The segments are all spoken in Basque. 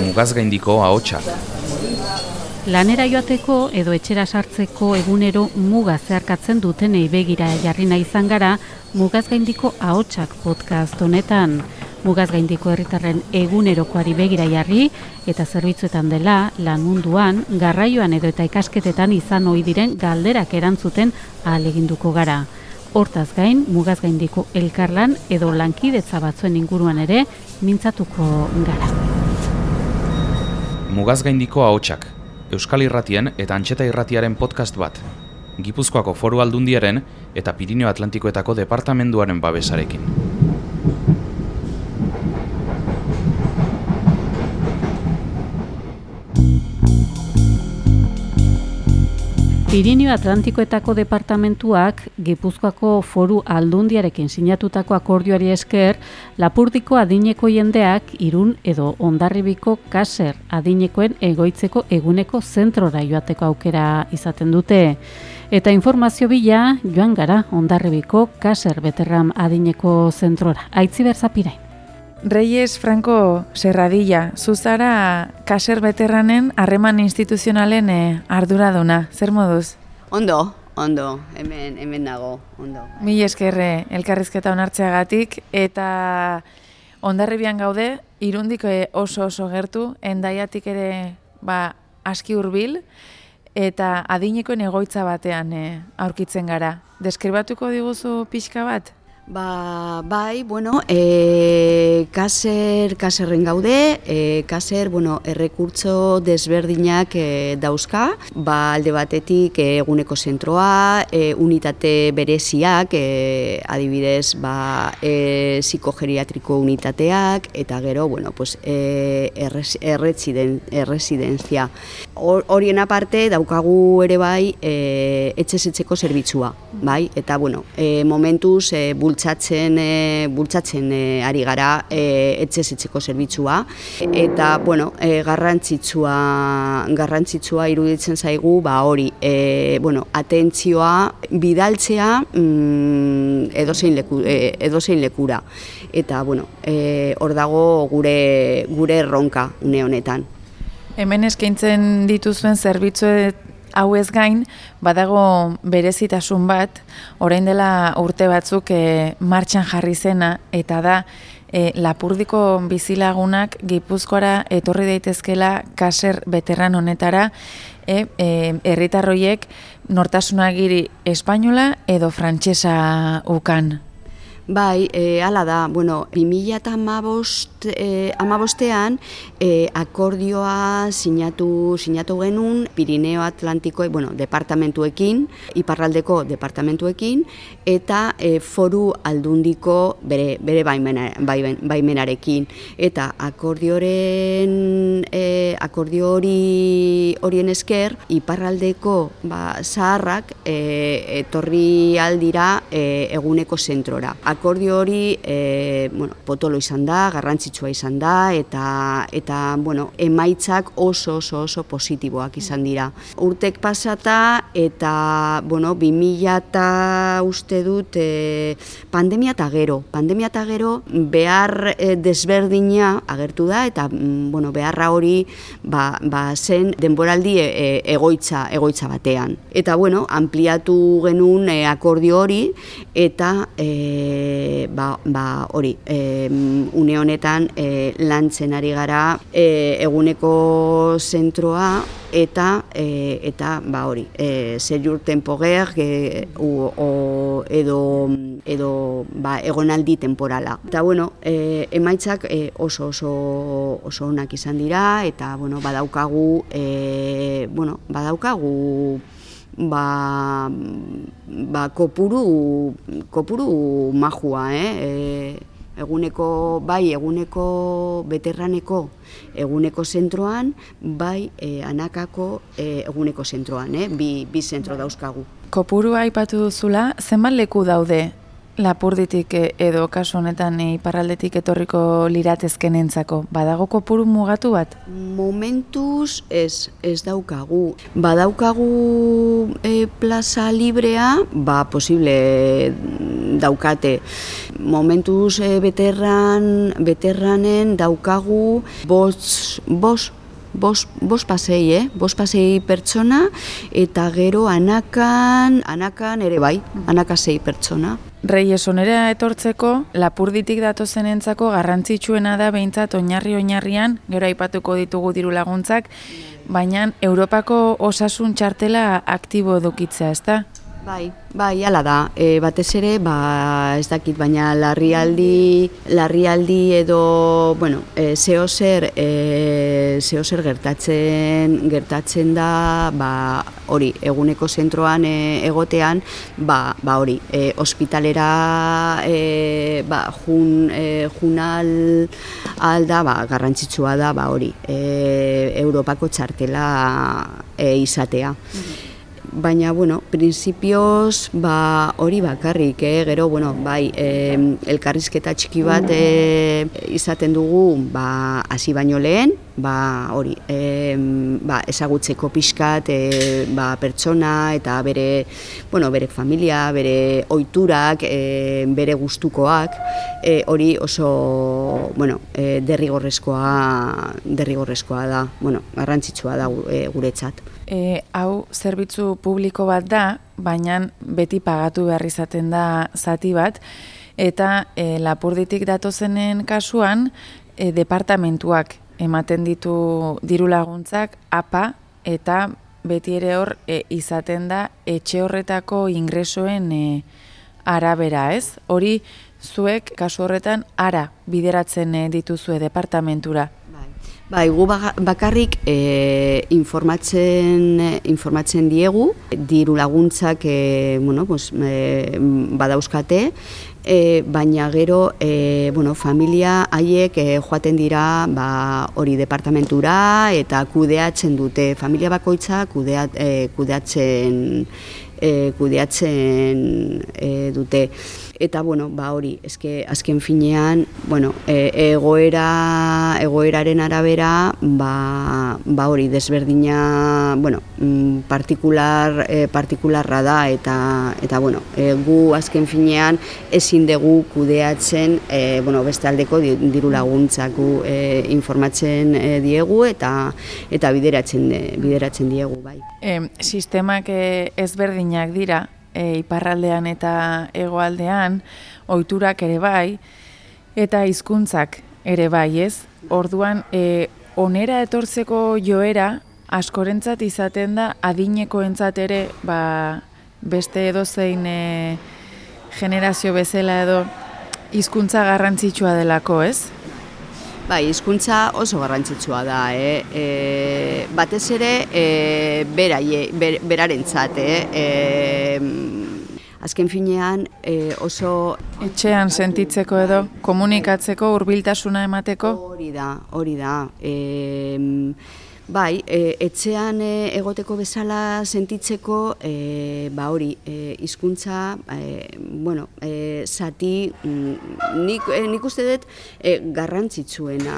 Mugaz gaindiko ahotsak. Lanera joateko edo etxera sartzeko egunero muga zeharkatzen dutenei begira jarri nahi izan gara Mugaz gaindiko ahotsak podcast honetan. Mugaz gaindiko herritarren egunerokoari begira jarri eta zerbitzuetan dela lan munduan, garraioan edo eta ikasketetan izan ohi diren galderak erantzuten ahaleginduko gara. Hortaz gain, mugaz gaindiko elkarlan edo lankidetza batzuen inguruan ere mintzatuko gara. Mugaz gaindiko ahotsak. Euskal Irratien eta Antxeta Irratiaren podcast bat. Gipuzkoako Foru Aldundiaren eta Pirineo Atlantikoetako departamenduaren babesarekin. Pirinio Atlantikoetako departamentuak Gipuzkoako foru aldundiarekin sinatutako akordioari esker Lapurdiko adineko jendeak irun edo ondarribiko kaser adinekoen egoitzeko eguneko zentrora joateko aukera izaten dute. Eta informazio bila joan gara ondarribiko kaser beterram adineko zentrora. Aitzi berzapirain. Reyes Franco Serradilla, zuzara kaser beterranen harreman instituzionalen eh, arduraduna. Zer moduz? Ondo, ondo, hemen, hemen dago, ondo. Mi eskerre elkarrizketa onartzeagatik eta ondarribian gaude, irundik eh, oso oso gertu, endaiatik ere ba, aski hurbil eta adinekoen egoitza batean eh, aurkitzen gara. Deskribatuko diguzu pixka bat? Ba, bai, bueno, e, kaser, kaserren gaude, e, kaser, bueno, errekurtzo desberdinak e, dauzka, ba, alde batetik eguneko zentroa, e, unitate bereziak, e, adibidez, ba, e, psikogeriatriko unitateak, eta gero, bueno, pues, e, erresidenzia. Horien aparte, daukagu ere bai, e, etxesetzeko zerbitzua, bai, eta, bueno, e, momentuz, e, bultzatzen e, bultzatzen e, ari gara e, etxezitzeko zerbitzua. Eta bueno, e, garrantzitsua garrantzitsua iruditzen zaigu ba hori e, bueno, atentzioa bidaltzea mm, edozein leku, e, edozein lekura. Eta bueno, e, hor dago gure gure erronka une honetan. Hemen eskaintzen dituzuen zerbitzuet hau ez gain, badago berezitasun bat, orain dela urte batzuk e, martxan jarri zena, eta da, e, lapurdiko bizilagunak gipuzkoara etorri daitezkela kaser veteran honetara, e, e, erritarroiek nortasunagiri espainola edo frantsesa ukan. Bai, e, ala da, bueno, 2000 eta amabost, e, amabostean e, akordioa sinatu, sinatu genuen Pirineo Atlantiko, bueno, departamentuekin, iparraldeko departamentuekin, eta e, foru aldundiko bere, bere baimena, baimenarekin. Eta akordioren, e, akordio hori horien esker, iparraldeko ba, zaharrak e, etorri aldira e, eguneko zentrora akordio hori e, bueno, potolo izan da, garrantzitsua izan da eta eta bueno, emaitzak oso oso oso positiboak izan dira. Urtek pasata eta bueno, 2000 eta uste dut e, pandemia eta gero, pandemia eta gero behar e, desberdina agertu da eta mm, bueno, beharra hori ba, ba zen denboraldi e, egoitza egoitza batean. Eta bueno, ampliatu genuen e, akordio hori eta e, ba, ba, hori, e, une honetan e, lantzen ari gara e, eguneko zentroa eta e, eta ba hori, e, zer tempoger e, o, edo, edo ba, egonaldi temporala. Eta bueno, e, emaitzak e, oso oso oso onak izan dira eta bueno, badaukagu e, bueno, badaukagu ba, ba kopuru, kopuru majua, eh? E, eguneko, bai, eguneko beterraneko eguneko zentroan, bai, e, anakako e, eguneko zentroan, eh? bi, bi zentro dauzkagu. Kopuru aipatu duzula, zenbat leku daude lapurditik edo kasu honetan iparraldetik etorriko liratezkenentzako badago kopuru mugatu bat momentuz ez ez daukagu badaukagu e, plaza librea ba posible daukate. Momentuz e, beterran, beterranen daukagu bos, bos, bos, bos pasei, eh? bos pasei pertsona, eta gero anakan, anakan ere bai, anakasei pertsona. Reyes onera etortzeko, lapurditik datozen entzako garrantzitsuena da behintzat oinarri oinarrian, gero aipatuko ditugu diru laguntzak, baina Europako osasun txartela aktibo edukitzea, ezta? Bai, bai, ala da. E, batez ere, ba, ez dakit, baina larrialdi, larrialdi edo, bueno, e, zeo zer, e, zeo zer gertatzen, gertatzen da, ba, hori, eguneko zentroan e, egotean, ba, ba hori, e, ospitalera e, ba, jun, e, junal alda, ba, garrantzitsua da, ba, hori, e, Europako txartela e, izatea. Mhm baina bueno, principios ba hori bakarrik, eh? gero bueno, bai, eh, elkarrizketa txiki bat eh, izaten dugu, ba hasi baino lehen, ba hori, eh, ba, ezagutzeko pixkat eh, ba, pertsona eta bere, bueno, bere familia, bere ohiturak, eh, bere gustukoak, eh, hori oso, bueno, eh, derrigorrezkoa, derrigorrezkoa da, bueno, garrantzitsua da eh, guretzat. E, hau zerbitzu publiko bat da, baina beti pagatu behar izaten da zati bat, eta e, lapurditik datozenen kasuan, e, departamentuak ematen ditu diru laguntzak, apa, eta beti ere hor e, izaten da etxe horretako ingresoen e, arabera, ez? Hori zuek kasu horretan ara bideratzen e, dituzue departamentura. Bai, gu bakarrik e, informatzen, informatzen diegu, diru laguntzak e, bueno, pues, e, badauzkate, e, baina gero e, bueno, familia haiek e, joaten dira ba, hori departamentura eta kudeatzen dute, familia bakoitza kudeat, e, kudeatzen, e, kudeatzen e, dute eta bueno, ba hori, eske azken finean, bueno, e, egoera egoeraren arabera, ba, ba hori desberdina, bueno, mm, partikular e, partikularra da eta eta bueno, e, gu azken finean ezin dugu kudeatzen, e, bueno, beste aldeko diru laguntzak gu e, informatzen e, diegu eta eta bideratzen bideratzen diegu bai. E, sistemak ezberdinak dira, e, iparraldean eta hegoaldean ohiturak ere bai eta hizkuntzak ere bai, ez? Orduan e, onera etortzeko joera askorentzat izaten da adinekoentzat ere ba, beste edozein e, generazio bezala edo hizkuntza garrantzitsua delako, ez? Bai, hizkuntza oso garrantzitsua da, eh? E, batez ere, e, beraie, ber, berarentzat, eh? E, azken finean e, oso... Etxean sentitzeko edo, komunikatzeko, hurbiltasuna emateko? Hori da, hori da. E, Bai, e, etxean e, egoteko bezala sentitzeko, e, ba hori, e, hizkuntza, e, bueno, e, zati, mm, nik, e, nik uste dut e, garrantzitsuena,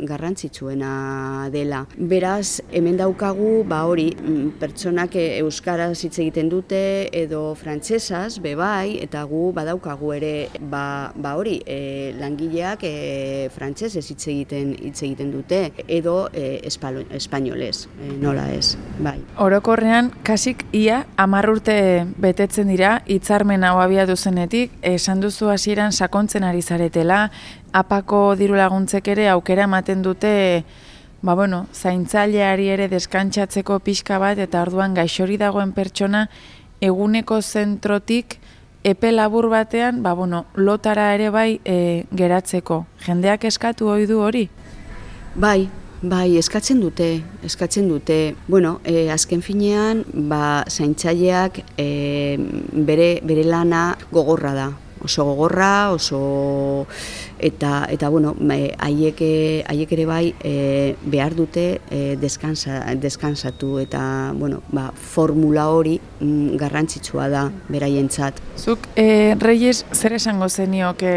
garrantzitsuena dela. Beraz, hemen daukagu, ba hori, mm, pertsonak euskaraz hitz egiten dute edo frantsesaz be bai, eta gu badaukagu ere, ba, ba hori, e, langileak e, frantsesez hitz egiten hitz egiten dute edo e, espal espainolez, e, nola ez, bai. Orokorrean, kasik ia, amar urte betetzen dira, hitzarmen hau abiatu zenetik, esan duzu hasieran sakontzen ari zaretela, apako diru laguntzek ere aukera ematen dute, ba bueno, zaintzaileari ere deskantsatzeko pixka bat, eta orduan gaixori dagoen pertsona, eguneko zentrotik, epe labur batean, ba bueno, lotara ere bai e, geratzeko. Jendeak eskatu ohi du hori? Bai, Bai, eskatzen dute, eskatzen dute. Bueno, e, azken finean, ba, zaintzaileak e, bere, bere lana gogorra da. Oso gogorra, oso... Eta, eta bueno, haiek, haiek ere bai e, behar dute e, deskansa, deskansatu eta, bueno, ba, formula hori mm, garrantzitsua da beraientzat. Zuk, e, Reyes, zer esango zenioke,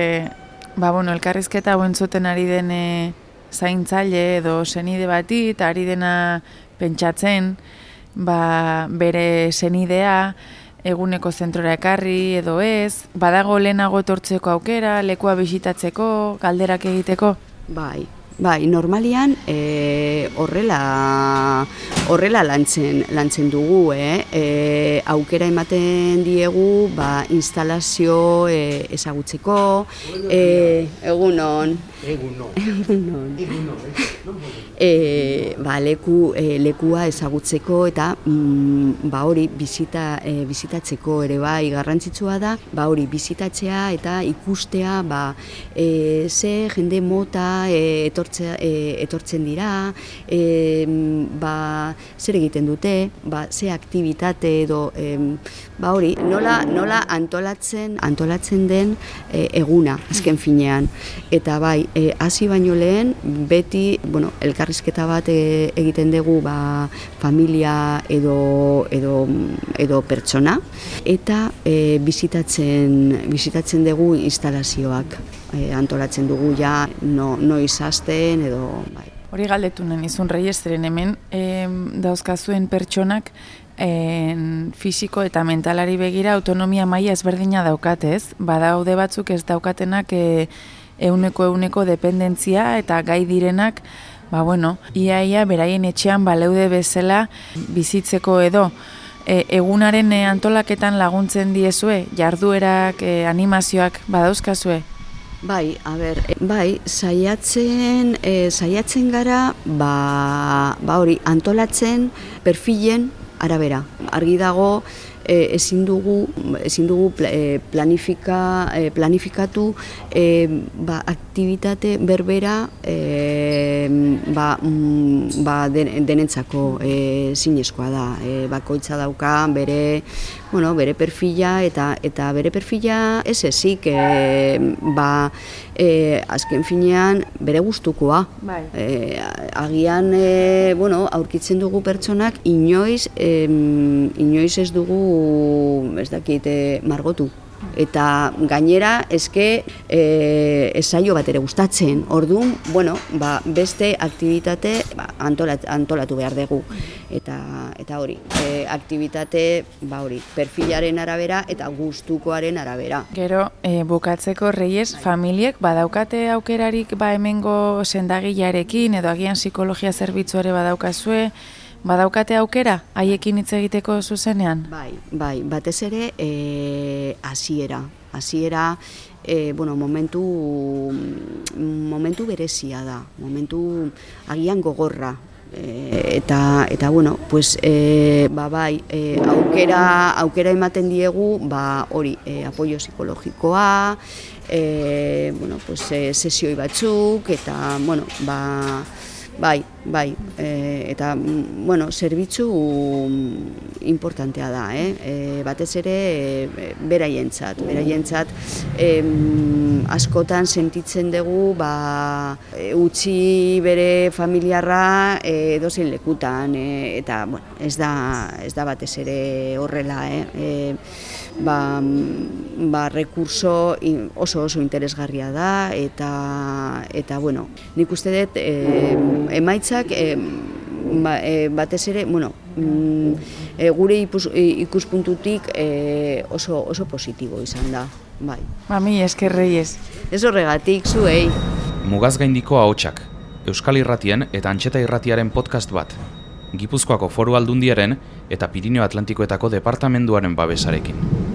ba, bueno, elkarrizketa hauen zuten ari den zaintzaile edo senide bati ari dena pentsatzen ba, bere senidea eguneko zentrora ekarri edo ez, badago lehenago etortzeko aukera, lekua bisitatzeko, galderak egiteko? Bai, bai, normalian e, horrela horrela lantzen lantzen dugu, eh? E, aukera ematen diegu, ba, instalazio e, ezagutzeko, e, egunon, egunon, egunon, e, ba, leku, e, lekua ezagutzeko eta mm, ba, hori bizita, e, bizitatzeko ere bai garrantzitsua da, ba, hori bizitatzea eta ikustea ba, e, ze jende mota e, etortzea, e, etortzen dira, e, ba, zer egiten dute, ba, ze aktivitate edo e, ba, hori, nola, nola antolatzen antolatzen den e, eguna azken finean. Eta bai, hasi baino lehen, beti, bueno, elkar elkarrizketa bat e, egiten dugu ba, familia edo, edo, edo pertsona. Eta e, bizitatzen, bizitatzen dugu instalazioak. E, antolatzen dugu ja no, no izazten edo bai. Hori galdetunen izun reiesteren hemen e, dauzkazuen pertsonak en, fisiko eta mentalari begira autonomia maila ezberdina daukatez, badaude batzuk ez daukatenak e, euneko euneko dependentzia eta gai direnak ba bueno, iaia beraien etxean baleude bezala bizitzeko edo e, egunaren e, antolaketan laguntzen diezue, jarduerak, e, animazioak badauzkazue? Bai, a ber, e, bai, saiatzen, e, saiatzen gara, ba, ba hori, antolatzen perfilen arabera. Argi dago, e, ezin dugu ezin dugu e, planifika, planifikatu e, ba, aktivitate berbera e, ba, mm, ba denentzako e, zinezkoa da e, bakoitza dauka bere bueno, bere perfila eta eta bere perfila ez ezik e, ba, e, azken finean bere gustukoa. Bai. E, agian e, bueno, aurkitzen dugu pertsonak inoiz e, inoiz ez dugu ez dakit margotu eta gainera eske e, esaio bat ere gustatzen. Ordun, bueno, ba, beste aktivitate ba, antolatu behar dugu eta eta hori, e, aktivitate ba hori, perfilaren arabera eta gustukoaren arabera. Gero, e, bukatzeko reies familiek badaukate aukerarik ba hemengo sendagilarekin edo agian psikologia zerbitzuare badaukazue Badaukate aukera haiekin hitz egiteko zuzenean? Bai, bai, batez ere eh hasiera, hasiera e, bueno, momentu momentu berezia da, momentu agian gogorra. E, eta eta bueno, pues e, ba, bai, e, aukera aukera ematen diegu, ba hori, e, apoio psikologikoa, eh bueno, pues e, sesioi batzuk eta bueno, ba Bai, bai, e, eta, bueno, zerbitzu mm, importantea da, eh? E, batez ere, e, beraientzat, beraientzat, e, askotan sentitzen dugu, ba, utzi bere familiarra e, dozein lekutan, e, eta, bueno, ez da, ez da batez ere horrela, eh? E, ba, ba rekurso oso oso interesgarria da eta eta bueno, nik uste dut e, emaitzak e, ba, e, batez ere, bueno, mm, e, gure ikuspuntutik e, oso oso positibo izan da. Bai. Mami, esker reiez. Ez horregatik, zuei. Mugaz gaindiko ahotsak. Euskal Irratien eta Antxeta Irratiaren podcast bat. Gipuzkoako foru aldundiaren eta Pirineo Atlantikoetako departamenduaren babesarekin.